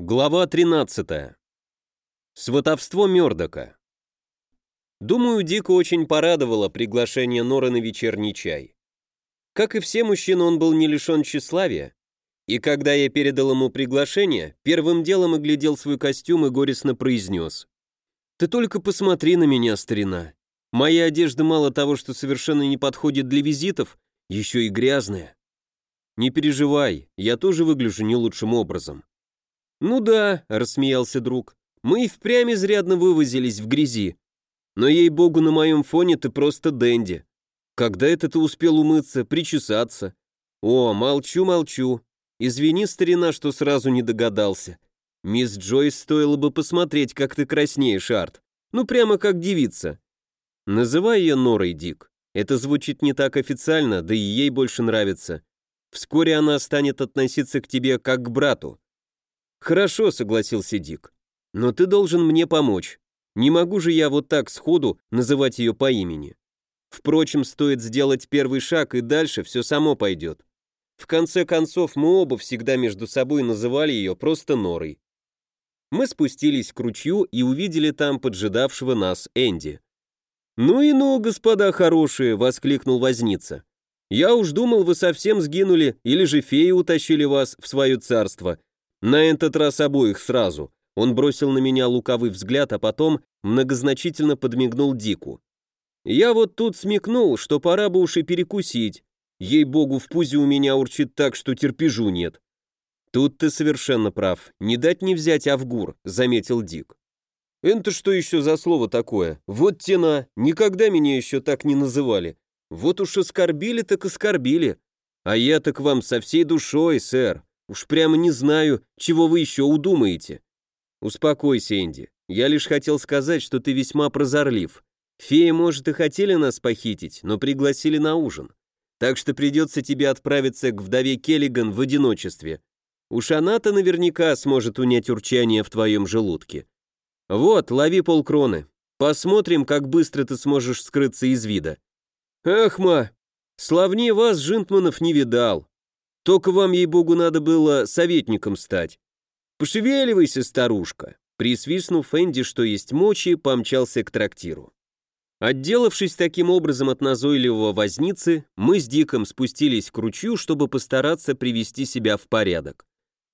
Глава 13. Сватовство Мёрдока. Думаю, Дику очень порадовало приглашение Норы на вечерний чай. Как и все мужчины, он был не лишен тщеславия, и когда я передал ему приглашение, первым делом оглядел свой костюм и горестно произнес. «Ты только посмотри на меня, старина. Моя одежда мало того, что совершенно не подходит для визитов, еще и грязная. Не переживай, я тоже выгляжу не лучшим образом. «Ну да», — рассмеялся друг, — «мы и впрямь изрядно вывозились в грязи. Но, ей-богу, на моем фоне ты просто денди. Когда это ты успел умыться, причесаться? О, молчу, молчу. Извини, старина, что сразу не догадался. Мисс Джойс стоило бы посмотреть, как ты краснеешь, Арт. Ну, прямо как девица. Называй ее Норой, Дик. Это звучит не так официально, да и ей больше нравится. Вскоре она станет относиться к тебе как к брату. «Хорошо», — согласился Дик. «Но ты должен мне помочь. Не могу же я вот так сходу называть ее по имени. Впрочем, стоит сделать первый шаг, и дальше все само пойдет. В конце концов, мы оба всегда между собой называли ее просто Норой. Мы спустились к ручью и увидели там поджидавшего нас Энди. «Ну и ну, господа хорошие!» — воскликнул возница. «Я уж думал, вы совсем сгинули, или же феи утащили вас в свое царство. На этот раз обоих сразу. Он бросил на меня лукавый взгляд, а потом многозначительно подмигнул Дику. Я вот тут смекнул, что пора бы уж и перекусить. Ей-богу, в пузе у меня урчит так, что терпежу нет. Тут ты совершенно прав. Не дать не взять Авгур, заметил Дик. Это что еще за слово такое? Вот тена, никогда меня еще так не называли. Вот уж оскорбили, так оскорбили. А я так вам со всей душой, сэр. Уж прямо не знаю, чего вы еще удумаете. Успокойся, Энди. Я лишь хотел сказать, что ты весьма прозорлив. Феи, может, и хотели нас похитить, но пригласили на ужин. Так что придется тебе отправиться к вдове Келлиган в одиночестве. Уж она-то наверняка сможет унять урчание в твоем желудке. Вот, лови полкроны. Посмотрим, как быстро ты сможешь скрыться из вида. Ах, ма, славнее вас, Жинтманов, не видал. Только вам, ей-богу, надо было советником стать. Пошевеливайся, старушка!» Присвистнув Энди, что есть мочи, помчался к трактиру. Отделавшись таким образом от назойливого возницы, мы с Диком спустились к ручью, чтобы постараться привести себя в порядок.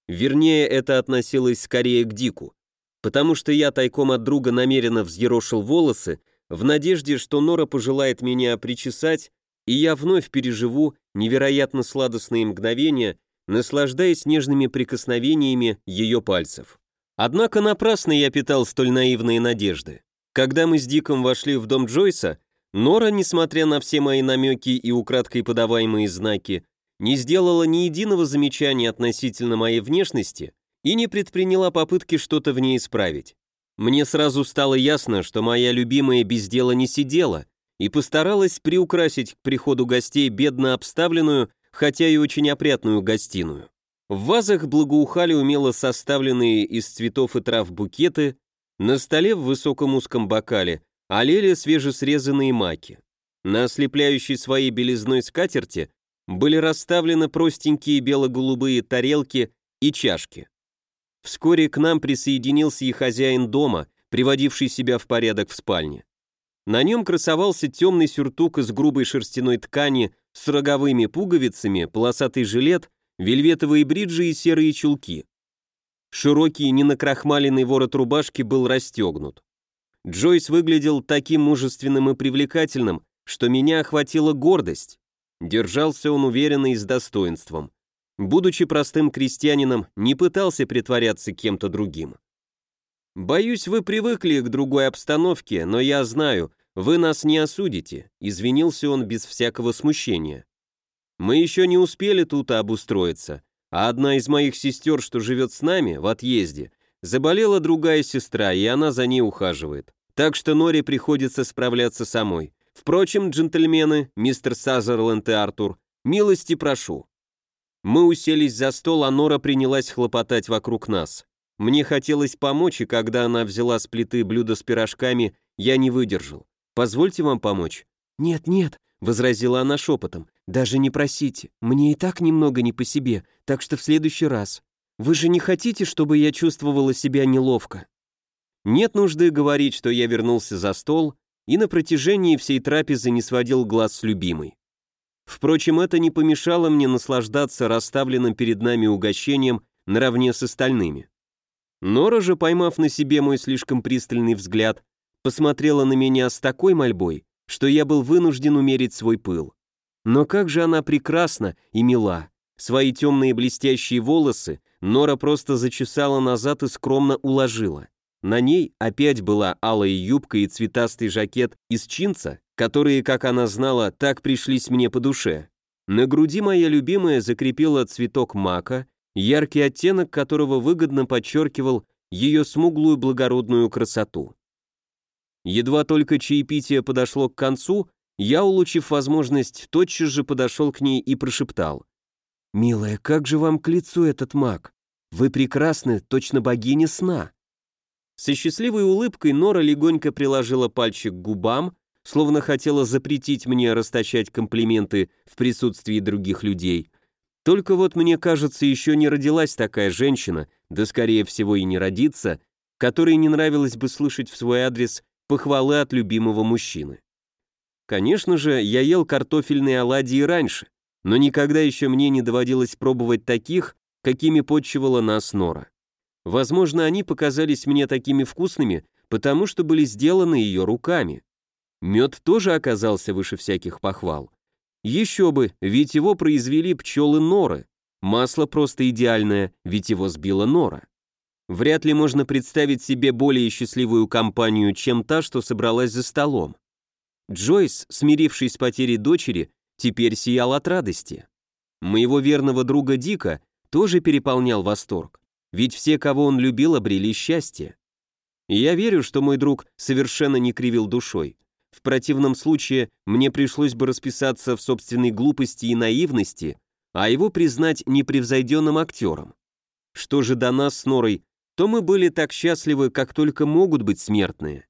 Вернее, это относилось скорее к Дику, потому что я тайком от друга намеренно взъерошил волосы, в надежде, что Нора пожелает меня причесать и я вновь переживу невероятно сладостные мгновения, наслаждаясь нежными прикосновениями ее пальцев. Однако напрасно я питал столь наивные надежды. Когда мы с Диком вошли в дом Джойса, Нора, несмотря на все мои намеки и украдкой подаваемые знаки, не сделала ни единого замечания относительно моей внешности и не предприняла попытки что-то в ней исправить. Мне сразу стало ясно, что моя любимая без дела не сидела, и постаралась приукрасить к приходу гостей бедно обставленную, хотя и очень опрятную гостиную. В вазах благоухали умело составленные из цветов и трав букеты, на столе в высоком узком бокале олели свежесрезанные маки. На ослепляющей своей белизной скатерти были расставлены простенькие бело-голубые тарелки и чашки. Вскоре к нам присоединился и хозяин дома, приводивший себя в порядок в спальне. На нем красовался темный сюртук из грубой шерстяной ткани с роговыми пуговицами, полосатый жилет, вельветовые бриджи и серые чулки. Широкий, ненакрахмаленный ворот рубашки был расстегнут. Джойс выглядел таким мужественным и привлекательным, что меня охватила гордость. Держался он уверенно и с достоинством. Будучи простым крестьянином, не пытался притворяться кем-то другим. «Боюсь, вы привыкли к другой обстановке, но я знаю, вы нас не осудите», — извинился он без всякого смущения. «Мы еще не успели тут обустроиться, а одна из моих сестер, что живет с нами, в отъезде, заболела другая сестра, и она за ней ухаживает. Так что Норе приходится справляться самой. Впрочем, джентльмены, мистер Сазерленд и Артур, милости прошу». Мы уселись за стол, а Нора принялась хлопотать вокруг нас. Мне хотелось помочь, и когда она взяла с плиты блюдо с пирожками, я не выдержал. «Позвольте вам помочь?» «Нет, нет», — возразила она шепотом, — «даже не просите, мне и так немного не по себе, так что в следующий раз». Вы же не хотите, чтобы я чувствовала себя неловко?» Нет нужды говорить, что я вернулся за стол и на протяжении всей трапезы не сводил глаз с любимой. Впрочем, это не помешало мне наслаждаться расставленным перед нами угощением наравне с остальными. Нора же, поймав на себе мой слишком пристальный взгляд, посмотрела на меня с такой мольбой, что я был вынужден умерить свой пыл. Но как же она прекрасна и мила. Свои темные блестящие волосы Нора просто зачесала назад и скромно уложила. На ней опять была алая юбка и цветастый жакет из чинца, которые, как она знала, так пришлись мне по душе. На груди моя любимая закрепила цветок мака, яркий оттенок которого выгодно подчеркивал ее смуглую благородную красоту. Едва только чаепитие подошло к концу, я, улучив возможность, тотчас же подошел к ней и прошептал. «Милая, как же вам к лицу этот маг? Вы прекрасны, точно богиня сна». Со счастливой улыбкой Нора легонько приложила пальчик к губам, словно хотела запретить мне расточать комплименты в присутствии других людей. Только вот мне кажется, еще не родилась такая женщина, да скорее всего и не родится, которой не нравилось бы слышать в свой адрес похвалы от любимого мужчины. Конечно же, я ел картофельные оладьи раньше, но никогда еще мне не доводилось пробовать таких, какими подчивала нас Нора. Возможно, они показались мне такими вкусными, потому что были сделаны ее руками. Мед тоже оказался выше всяких похвал. Еще бы, ведь его произвели пчелы Норы. Масло просто идеальное, ведь его сбила Нора. Вряд ли можно представить себе более счастливую компанию, чем та, что собралась за столом. Джойс, смирившись с потерей дочери, теперь сиял от радости. Моего верного друга Дика тоже переполнял восторг ведь все, кого он любил, обрели счастье. Я верю, что мой друг совершенно не кривил душой. В противном случае мне пришлось бы расписаться в собственной глупости и наивности, а его признать непревзойденным актером. Что же до нас с Норой, то мы были так счастливы, как только могут быть смертные.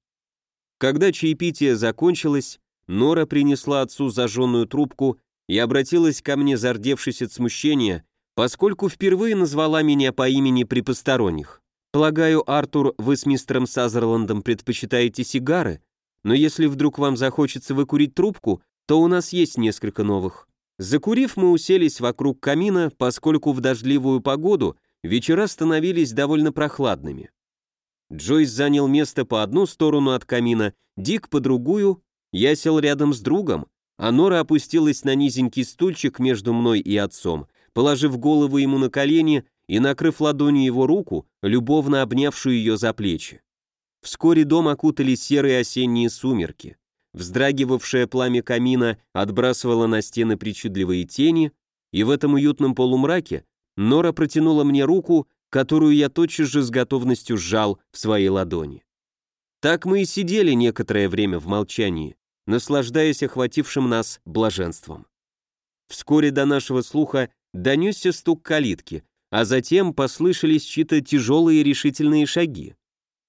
Когда чаепитие закончилось, Нора принесла отцу зажженную трубку и обратилась ко мне, зардевшись от смущения, поскольку впервые назвала меня по имени при посторонних. Полагаю, Артур, вы с мистером Сазерландом предпочитаете сигары, но если вдруг вам захочется выкурить трубку, то у нас есть несколько новых. Закурив, мы уселись вокруг камина, поскольку в дождливую погоду вечера становились довольно прохладными. Джойс занял место по одну сторону от камина, Дик по другую, я сел рядом с другом, а Нора опустилась на низенький стульчик между мной и отцом, положив голову ему на колени и накрыв ладонью его руку, любовно обнявшую ее за плечи. Вскоре дом окутали серые осенние сумерки. Вздрагивавшее пламя камина отбрасывало на стены причудливые тени, и в этом уютном полумраке Нора протянула мне руку, которую я тотчас же с готовностью сжал в своей ладони. Так мы и сидели некоторое время в молчании, наслаждаясь охватившим нас блаженством. Вскоре до нашего слуха донесся стук калитки, а затем послышались чьи-то тяжелые решительные шаги.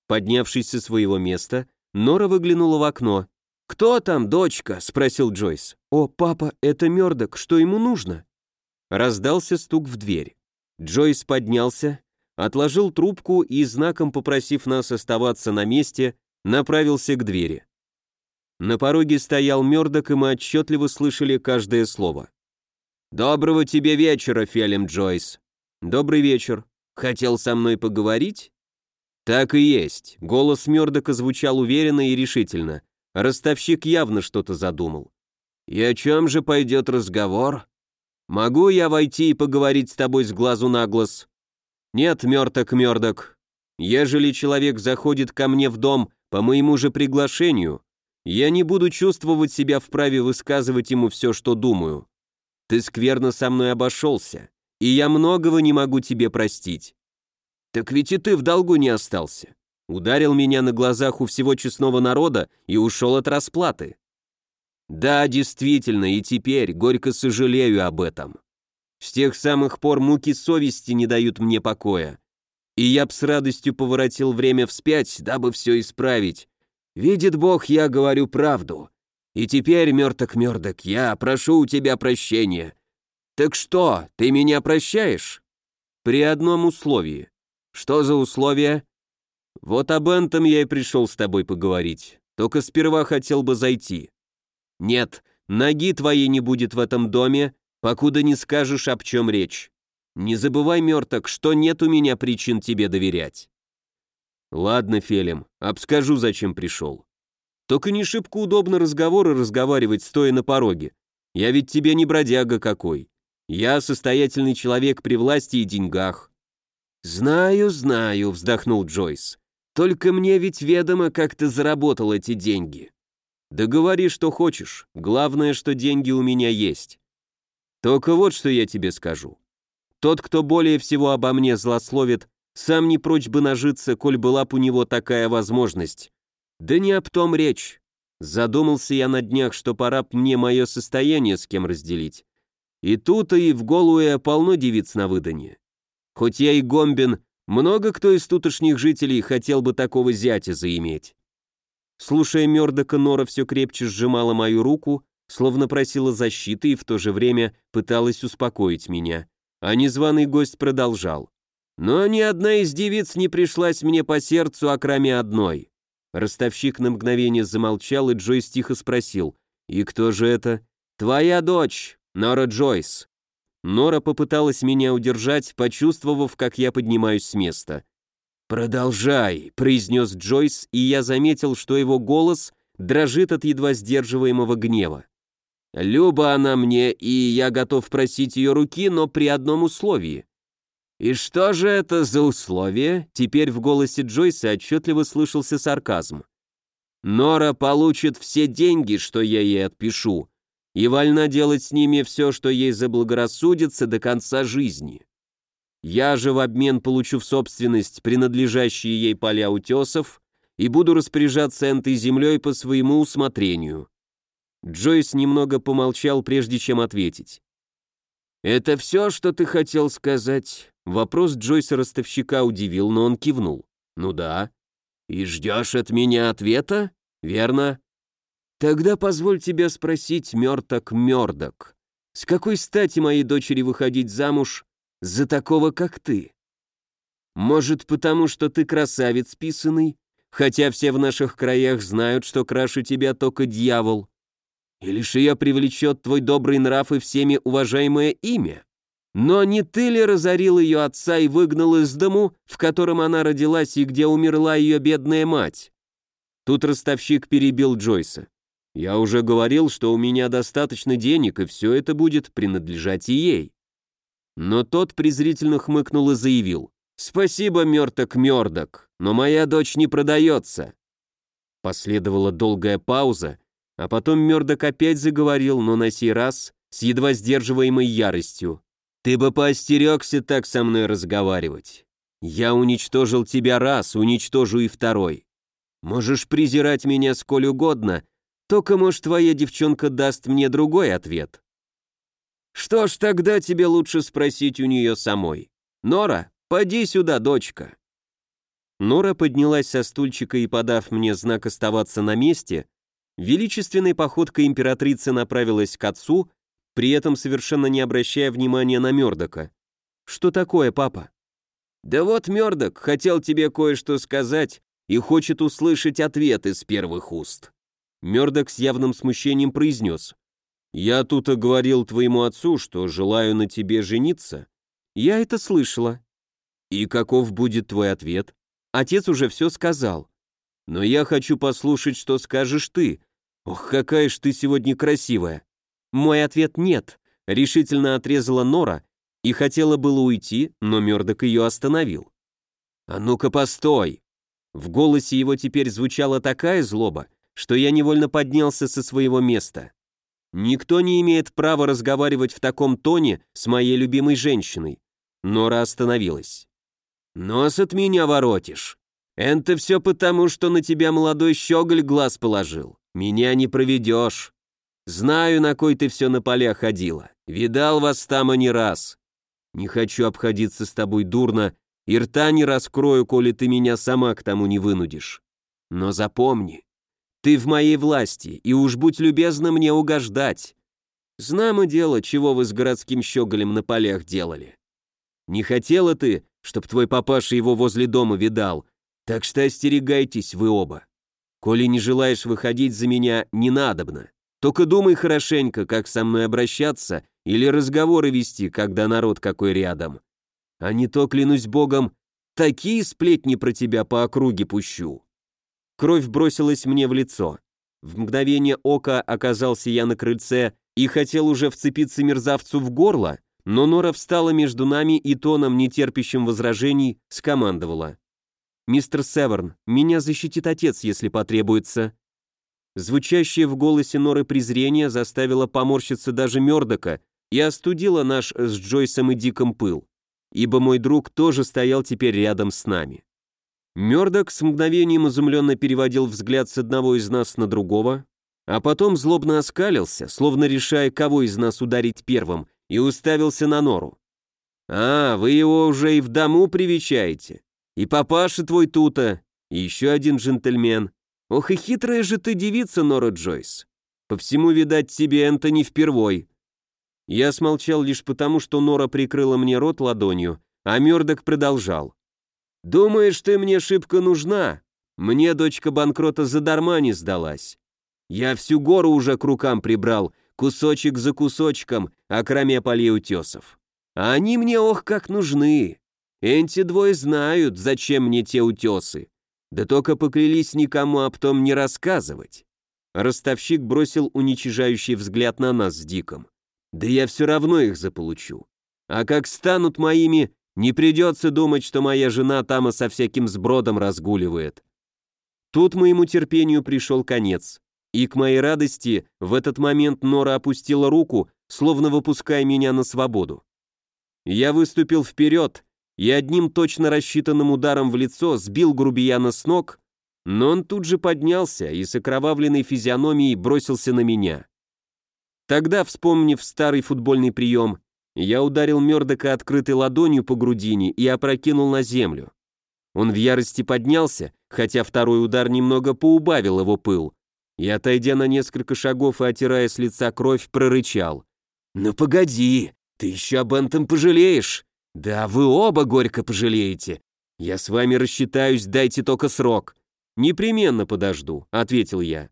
Поднявшись со своего места, Нора выглянула в окно. «Кто там, дочка?» — спросил Джойс. «О, папа, это Мёрдок, что ему нужно?» Раздался стук в дверь. Джойс поднялся, отложил трубку и, знаком попросив нас оставаться на месте, направился к двери. На пороге стоял Мёрдок, и мы отчетливо слышали каждое слово. «Доброго тебе вечера, Фелем Джойс». «Добрый вечер. Хотел со мной поговорить?» «Так и есть». Голос Мёрдока звучал уверенно и решительно. Ростовщик явно что-то задумал. «И о чем же пойдет разговор? Могу я войти и поговорить с тобой с глазу на глаз?» «Нет, Мёрдок, Мёрдок. Ежели человек заходит ко мне в дом по моему же приглашению, я не буду чувствовать себя вправе высказывать ему все, что думаю. Ты скверно со мной обошелся, и я многого не могу тебе простить. Так ведь и ты в долгу не остался. Ударил меня на глазах у всего честного народа и ушел от расплаты. Да, действительно, и теперь горько сожалею об этом. С тех самых пор муки совести не дают мне покоя. И я б с радостью поворотил время вспять, дабы все исправить. Видит Бог, я говорю правду. И теперь, мерток-мерток, я прошу у тебя прощения. Так что, ты меня прощаешь?» При одном условии. Что за условие? Вот об этом я и пришел с тобой поговорить. Только сперва хотел бы зайти. Нет, ноги твоей не будет в этом доме, покуда не скажешь, об чем речь. Не забывай, мерток, что нет у меня причин тебе доверять. Ладно, Фелем, обскажу, зачем пришел. Только не шибко удобно разговоры разговаривать, стоя на пороге. Я ведь тебе не бродяга какой. Я состоятельный человек при власти и деньгах. Знаю, знаю, вздохнул Джойс. Только мне ведь ведомо, как ты заработал эти деньги. Да говори, что хочешь. Главное, что деньги у меня есть. Только вот что я тебе скажу. Тот, кто более всего обо мне злословит, сам не прочь бы нажиться, коль была б у него такая возможность. Да не об том речь. Задумался я на днях, что пора б мне мое состояние с кем разделить. И тут и в Голуэ полно девиц на выданье. Хоть я и гомбин, много кто из тутошних жителей хотел бы такого зятя заиметь. Слушая Мёрдока, Нора все крепче сжимала мою руку, словно просила защиты и в то же время пыталась успокоить меня. А незваный гость продолжал. «Но ни одна из девиц не пришлась мне по сердцу, а кроме одной. Ростовщик на мгновение замолчал, и Джойс тихо спросил. «И кто же это?» «Твоя дочь, Нора Джойс». Нора попыталась меня удержать, почувствовав, как я поднимаюсь с места. «Продолжай», — произнес Джойс, и я заметил, что его голос дрожит от едва сдерживаемого гнева. «Люба она мне, и я готов просить ее руки, но при одном условии. «И что же это за условие?» Теперь в голосе Джойса отчетливо слышался сарказм. «Нора получит все деньги, что я ей отпишу, и вольна делать с ними все, что ей заблагорассудится до конца жизни. Я же в обмен получу в собственность принадлежащие ей поля утесов и буду распоряжаться этой землей по своему усмотрению». Джойс немного помолчал, прежде чем ответить. «Это все, что ты хотел сказать?» Вопрос Джойса-ростовщика удивил, но он кивнул. «Ну да». «И ждешь от меня ответа? Верно?» «Тогда позволь тебя спросить, мерток мёрдок, с какой стати моей дочери выходить замуж за такого, как ты? Может, потому что ты красавец писанный, хотя все в наших краях знают, что краше тебя только дьявол? Или же ее привлечет твой добрый нрав и всеми уважаемое имя?» Но не ты ли разорил ее отца и выгнал из дому, в котором она родилась и где умерла ее бедная мать?» Тут ростовщик перебил Джойса. «Я уже говорил, что у меня достаточно денег, и все это будет принадлежать и ей». Но тот презрительно хмыкнул и заявил. «Спасибо, мерток мёрдок, но моя дочь не продается». Последовала долгая пауза, а потом мёрдок опять заговорил, но на сей раз с едва сдерживаемой яростью. Ты бы поостерегся так со мной разговаривать. Я уничтожил тебя раз, уничтожу и второй. Можешь презирать меня сколь угодно, только, может, твоя девчонка даст мне другой ответ. Что ж, тогда тебе лучше спросить у нее самой. Нора, поди сюда, дочка. Нора поднялась со стульчика и, подав мне знак оставаться на месте, величественной походкой императрицы направилась к отцу, при этом совершенно не обращая внимания на Мёрдока. «Что такое, папа?» «Да вот Мёрдок хотел тебе кое-что сказать и хочет услышать ответ из первых уст». Мёрдок с явным смущением произнес. «Я тут говорил твоему отцу, что желаю на тебе жениться». «Я это слышала». «И каков будет твой ответ?» «Отец уже все сказал». «Но я хочу послушать, что скажешь ты. Ох, какая ж ты сегодня красивая!» Мой ответ «нет», решительно отрезала Нора и хотела было уйти, но Мёрдок ее остановил. «А ну-ка, постой!» В голосе его теперь звучала такая злоба, что я невольно поднялся со своего места. Никто не имеет права разговаривать в таком тоне с моей любимой женщиной. Нора остановилась. «Нос от меня воротишь. Это все потому, что на тебя молодой щеголь глаз положил. Меня не проведешь. Знаю, на кой ты все на поля ходила. Видал вас там и не раз. Не хочу обходиться с тобой дурно, и рта не раскрою, коли ты меня сама к тому не вынудишь. Но запомни, ты в моей власти, и уж будь любезна мне угождать. Знамо дело, чего вы с городским щеголем на полях делали. Не хотела ты, чтоб твой папаша его возле дома видал, так что остерегайтесь вы оба. Коли не желаешь выходить за меня, не надобно. Только думай хорошенько, как со мной обращаться или разговоры вести, когда народ какой рядом. А не то, клянусь богом, такие сплетни про тебя по округе пущу. Кровь бросилась мне в лицо. В мгновение ока оказался я на крыльце и хотел уже вцепиться мерзавцу в горло, но Нора встала между нами и тоном, нетерпящим возражений, скомандовала. «Мистер Северн, меня защитит отец, если потребуется». Звучащее в голосе Норы презрение заставило поморщиться даже Мёрдока и остудило наш с Джойсом и Диком пыл, ибо мой друг тоже стоял теперь рядом с нами. Мёрдок с мгновением изумленно переводил взгляд с одного из нас на другого, а потом злобно оскалился, словно решая, кого из нас ударить первым, и уставился на нору. «А, вы его уже и в дому привечаете? И папаша твой тута, и еще один джентльмен. Ох и хитрая же ты девица, Нора Джойс. По всему, видать, тебе это не впервой». Я смолчал лишь потому, что Нора прикрыла мне рот ладонью, а Мёрдок продолжал. «Думаешь, ты мне шибко нужна? Мне дочка банкрота задарма не сдалась. Я всю гору уже к рукам прибрал, кусочек за кусочком, окромя полей утесов. А они мне ох как нужны. Эти двое знают, зачем мне те утесы. Да только поклялись никому об том не рассказывать. Ростовщик бросил уничижающий взгляд на нас с Диком. Да я все равно их заполучу. А как станут моими, не придется думать, что моя жена там и со всяким сбродом разгуливает. Тут моему терпению пришел конец. И к моей радости в этот момент Нора опустила руку, словно выпуская меня на свободу. Я выступил вперед и одним точно рассчитанным ударом в лицо сбил грубияна с ног, но он тут же поднялся и с окровавленной физиономией бросился на меня. Тогда, вспомнив старый футбольный прием, я ударил Мёрдока открытой ладонью по грудине и опрокинул на землю. Он в ярости поднялся, хотя второй удар немного поубавил его пыл, и, отойдя на несколько шагов и отирая с лица кровь, прорычал. «Ну погоди, ты еще об этом пожалеешь. Да вы оба горько пожалеете. Я с вами рассчитаюсь, дайте только срок». «Непременно подожду», — ответил я.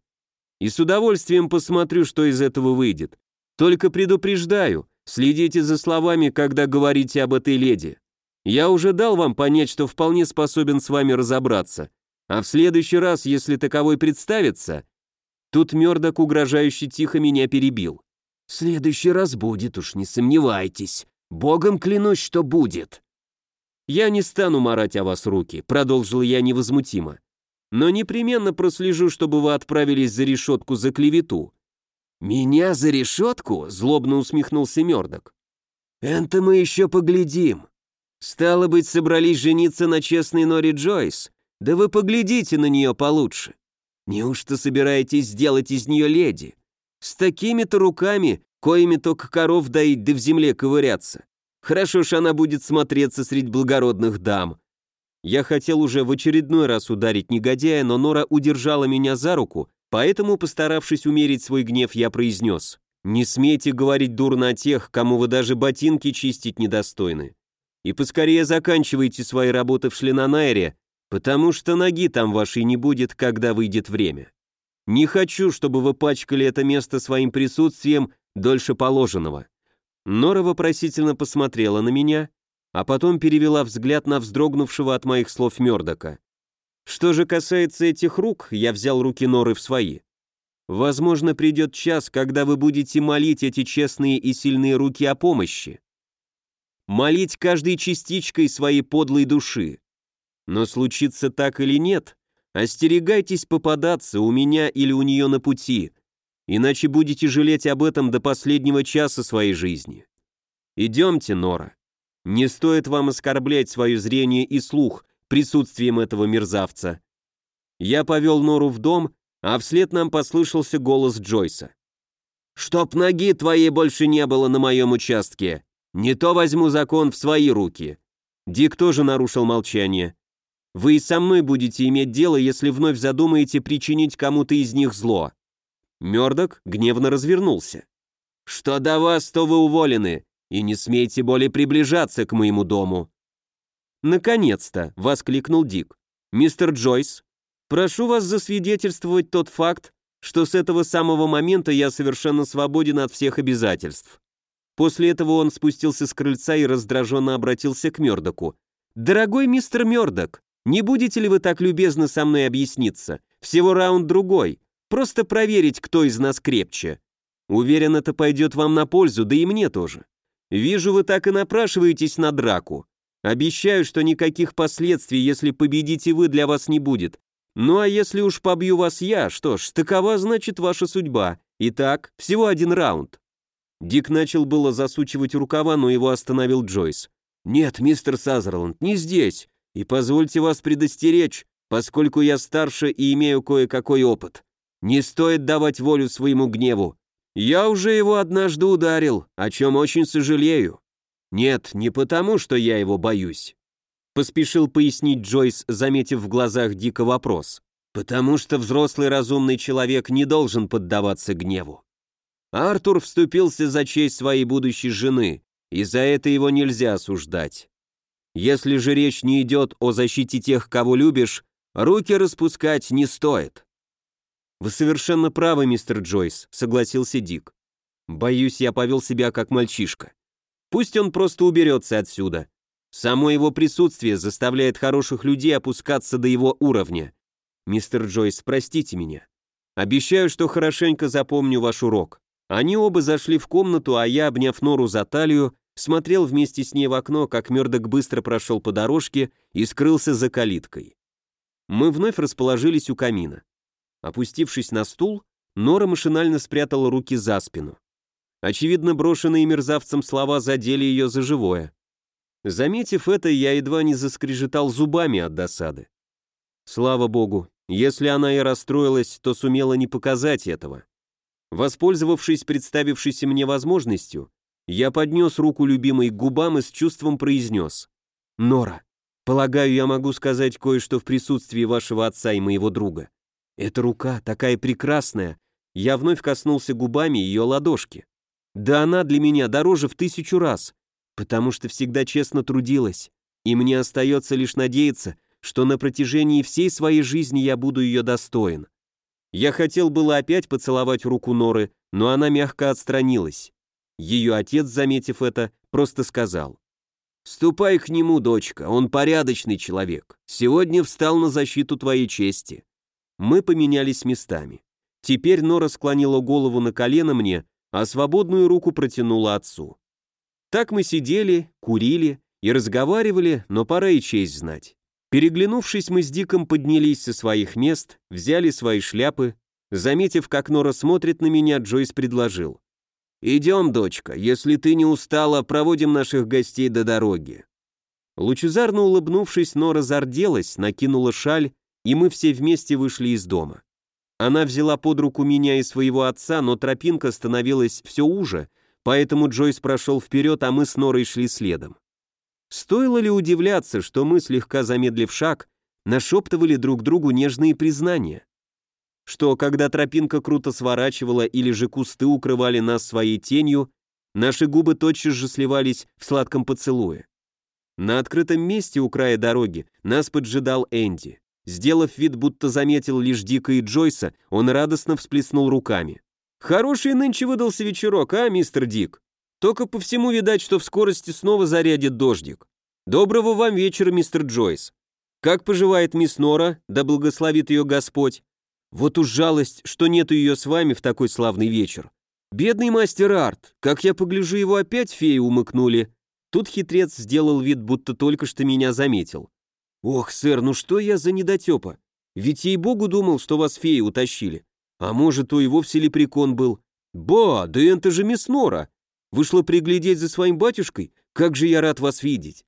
«И с удовольствием посмотрю, что из этого выйдет. Только предупреждаю, следите за словами, когда говорите об этой леди. Я уже дал вам понять, что вполне способен с вами разобраться. А в следующий раз, если таковой представится, Тут Мёрдок угрожающе тихо меня перебил. «Следующий раз будет, уж не сомневайтесь. Богом клянусь, что будет». «Я не стану марать о вас руки», — продолжил я невозмутимо. «Но непременно прослежу, чтобы вы отправились за решетку за клевету». «Меня за решетку?» — злобно усмехнулся Мёрдок. «Это мы еще поглядим. Стало быть, собрались жениться на честной Нори Джойс? Да вы поглядите на нее получше. Неужто собираетесь сделать из нее леди? С такими-то руками, коими только коров доить да в земле ковыряться. Хорошо ж она будет смотреться среди благородных дам. Я хотел уже в очередной раз ударить негодяя, но Нора удержала меня за руку, поэтому, постаравшись умерить свой гнев, я произнес. «Не смейте говорить дурно о тех, кому вы даже ботинки чистить недостойны. И поскорее заканчивайте свои работы в Шлинанайре, потому что ноги там вашей не будет, когда выйдет время. Не хочу, чтобы вы пачкали это место своим присутствием дольше положенного». Нора вопросительно посмотрела на меня, а потом перевела взгляд на вздрогнувшего от моих слов Мёрдока. Что же касается этих рук, я взял руки Норы в свои. Возможно, придет час, когда вы будете молить эти честные и сильные руки о помощи. Молить каждой частичкой своей подлой души. Но случится так или нет, остерегайтесь попадаться у меня или у нее на пути, иначе будете жалеть об этом до последнего часа своей жизни. Идемте, Нора. Не стоит вам оскорблять свое зрение и слух присутствием этого мерзавца. Я повел Нору в дом, а вслед нам послышался голос Джойса. «Чтоб ноги твоей больше не было на моем участке, не то возьму закон в свои руки». Дик тоже нарушил молчание. Вы и со мной будете иметь дело, если вновь задумаете причинить кому-то из них зло». Мёрдок гневно развернулся. «Что до вас, то вы уволены. и не смейте более приближаться к моему дому». «Наконец-то!» — воскликнул Дик. «Мистер Джойс, прошу вас засвидетельствовать тот факт, что с этого самого момента я совершенно свободен от всех обязательств». После этого он спустился с крыльца и раздраженно обратился к Мёрдоку. «Дорогой мистер Мёрдок, не будете ли вы так любезны со мной объясниться? Всего раунд другой. Просто проверить, кто из нас крепче. Уверен, это пойдет вам на пользу, да и мне тоже. Вижу, вы так и напрашиваетесь на драку. Обещаю, что никаких последствий, если победите вы, для вас не будет. Ну а если уж побью вас я, что ж, такова значит ваша судьба. Итак, всего один раунд. Дик начал было засучивать рукава, но его остановил Джойс. «Нет, мистер Сазерланд, не здесь. И позвольте вас предостеречь, поскольку я старше и имею кое-какой опыт. Не стоит давать волю своему гневу. Я уже его однажды ударил, о чем очень сожалею. Нет, не потому, что я его боюсь. Поспешил пояснить Джойс, заметив в глазах Дика вопрос. Потому что взрослый разумный человек не должен поддаваться гневу. Артур вступился за честь своей будущей жены, и за это его нельзя осуждать. Если же речь не идет о защите тех, кого любишь, руки распускать не стоит. Вы совершенно правы, мистер Джойс, согласился Дик. Боюсь, я повел себя как мальчишка. Пусть он просто уберется отсюда. Само его присутствие заставляет хороших людей опускаться до его уровня. Мистер Джойс, простите меня. Обещаю, что хорошенько запомню ваш урок. Они оба зашли в комнату, а я, обняв Нору за талию, смотрел вместе с ней в окно, как Мёрдок быстро прошел по дорожке и скрылся за калиткой. Мы вновь расположились у камина. Опустившись на стул, Нора машинально спрятала руки за спину. Очевидно, брошенные мерзавцем слова задели ее за живое. Заметив это, я едва не заскрежетал зубами от досады. Слава богу, если она и расстроилась, то сумела не показать этого. Воспользовавшись представившейся мне возможностью, я поднес руку любимой к губам и с чувством произнес. «Нора, полагаю, я могу сказать кое-что в присутствии вашего отца и моего друга. Эта рука такая прекрасная». Я вновь коснулся губами ее ладошки. «Да она для меня дороже в тысячу раз, потому что всегда честно трудилась, и мне остается лишь надеяться, что на протяжении всей своей жизни я буду ее достоин». Я хотел было опять поцеловать руку Норы, но она мягко отстранилась. Ее отец, заметив это, просто сказал. «Ступай к нему, дочка, он порядочный человек. Сегодня встал на защиту твоей чести». Мы поменялись местами. Теперь Нора склонила голову на колено мне, а свободную руку протянула отцу. Так мы сидели, курили и разговаривали, но пора и честь знать. Переглянувшись, мы с Диком поднялись со своих мест, взяли свои шляпы. Заметив, как Нора смотрит на меня, Джойс предложил. «Идем, дочка, если ты не устала, проводим наших гостей до дороги». Лучезарно улыбнувшись, Нора зарделась, накинула шаль, и мы все вместе вышли из дома. Она взяла под руку меня и своего отца, но тропинка становилась все уже, поэтому Джойс прошел вперед, а мы с Норой шли следом. Стоило ли удивляться, что мы, слегка замедлив шаг, нашептывали друг другу нежные признания? что когда тропинка круто сворачивала или же кусты укрывали нас своей тенью, наши губы тотчас же сливались в сладком поцелуе. На открытом месте у края дороги нас поджидал Энди. Сделав вид, будто заметил лишь Дика и Джойса, он радостно всплеснул руками. «Хороший нынче выдался вечерок, а, мистер Дик? Только по всему видать, что в скорости снова зарядит дождик. Доброго вам вечера, мистер Джойс. Как поживает мисс Нора, да благословит ее Господь? Вот уж жалость, что нету ее с вами в такой славный вечер. Бедный мастер Арт, как я погляжу, его опять феи умыкнули. Тут хитрец сделал вид, будто только что меня заметил. Ох, сэр, ну что я за недотепа? Ведь ей-богу думал, что вас феи утащили. А может, то и вовсе лепрекон был. Ба, да это же мисс. Вышла приглядеть за своим батюшкой? Как же я рад вас видеть.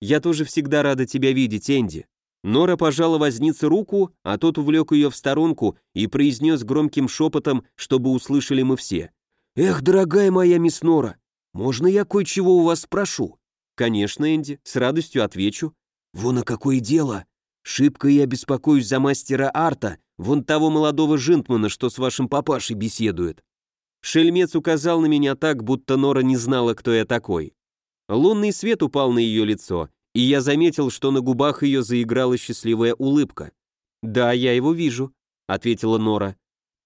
Я тоже всегда рада тебя видеть, Энди. Нора пожала вознице руку, а тот увлек ее в сторонку и произнес громким шепотом, чтобы услышали мы все. «Эх, дорогая моя мисс Нора, можно я кое-чего у вас спрошу?» «Конечно, Энди, с радостью отвечу». «Вон о какое дело! Шибко я беспокоюсь за мастера Арта, вон того молодого жентмана, что с вашим папашей беседует. Шельмец указал на меня так, будто Нора не знала, кто я такой. Лунный свет упал на ее лицо, и я заметил, что на губах ее заиграла счастливая улыбка. «Да, я его вижу», — ответила Нора.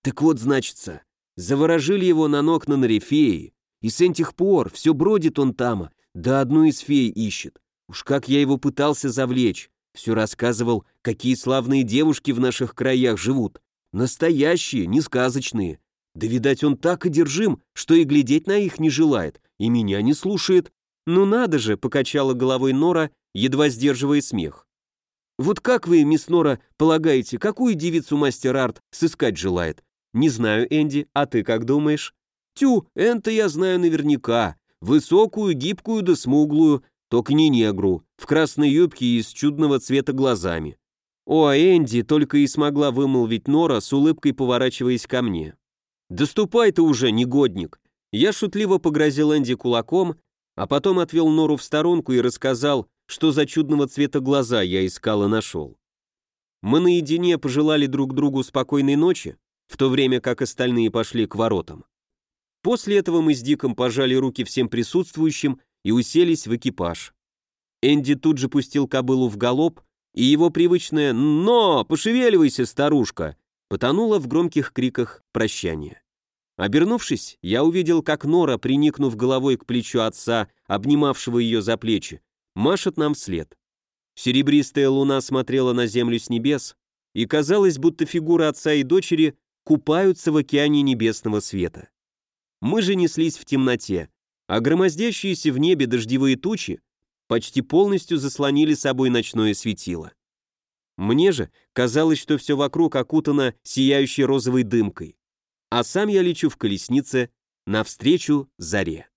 «Так вот, значится, заворожили его на ног на Нарифеи, и с этих пор все бродит он там, да одну из фей ищет. Уж как я его пытался завлечь, все рассказывал, какие славные девушки в наших краях живут. Настоящие, не сказочные. Да, видать, он так одержим, что и глядеть на их не желает, и меня не слушает. Ну надо же, покачала головой Нора, едва сдерживая смех. Вот как вы, мисс Нора, полагаете, какую девицу мастер Арт сыскать желает? Не знаю, Энди, а ты как думаешь? Тю, это я знаю наверняка. Высокую, гибкую да смуглую, только не негру, в красной юбке и с чудного цвета глазами. О, Энди только и смогла вымолвить Нора с улыбкой поворачиваясь ко мне. «Да ступай ты уже, негодник!» Я шутливо погрозил Энди кулаком, а потом отвел Нору в сторонку и рассказал, что за чудного цвета глаза я искал и нашел. Мы наедине пожелали друг другу спокойной ночи, в то время как остальные пошли к воротам. После этого мы с Диком пожали руки всем присутствующим и уселись в экипаж. Энди тут же пустил кобылу в галоп, и его привычное «Но! Пошевеливайся, старушка!» потонуло в громких криках прощания. Обернувшись, я увидел, как Нора, приникнув головой к плечу отца, обнимавшего ее за плечи, машет нам вслед. Серебристая луна смотрела на землю с небес, и казалось, будто фигуры отца и дочери купаются в океане небесного света. Мы же неслись в темноте, а громоздящиеся в небе дождевые тучи почти полностью заслонили собой ночное светило. Мне же казалось, что все вокруг окутано сияющей розовой дымкой, а сам я лечу в колеснице навстречу заре.